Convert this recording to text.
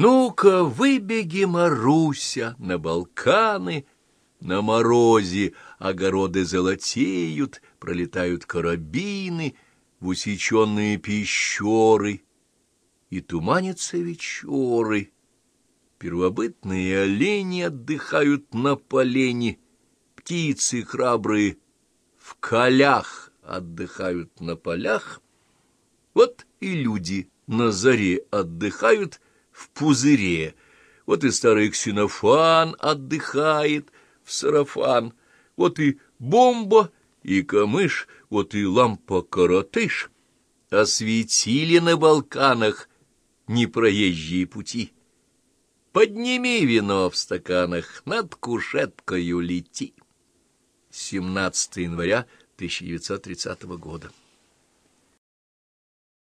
Ну-ка, выбеги, Маруся, на Балканы, на морозе огороды золотеют, пролетают карабины в усеченные пещеры, и туманятся вечеры. Первобытные олени отдыхают на полене, птицы храбрые в колях отдыхают на полях. Вот и люди на заре отдыхают в пузыре. Вот и старый ксенофан отдыхает в сарафан. Вот и бомба, и камыш, вот и лампа-коротыш. Осветили на Балканах непроезжие пути. Подними вино в стаканах, над кушеткою лети. 17 января 1930 года.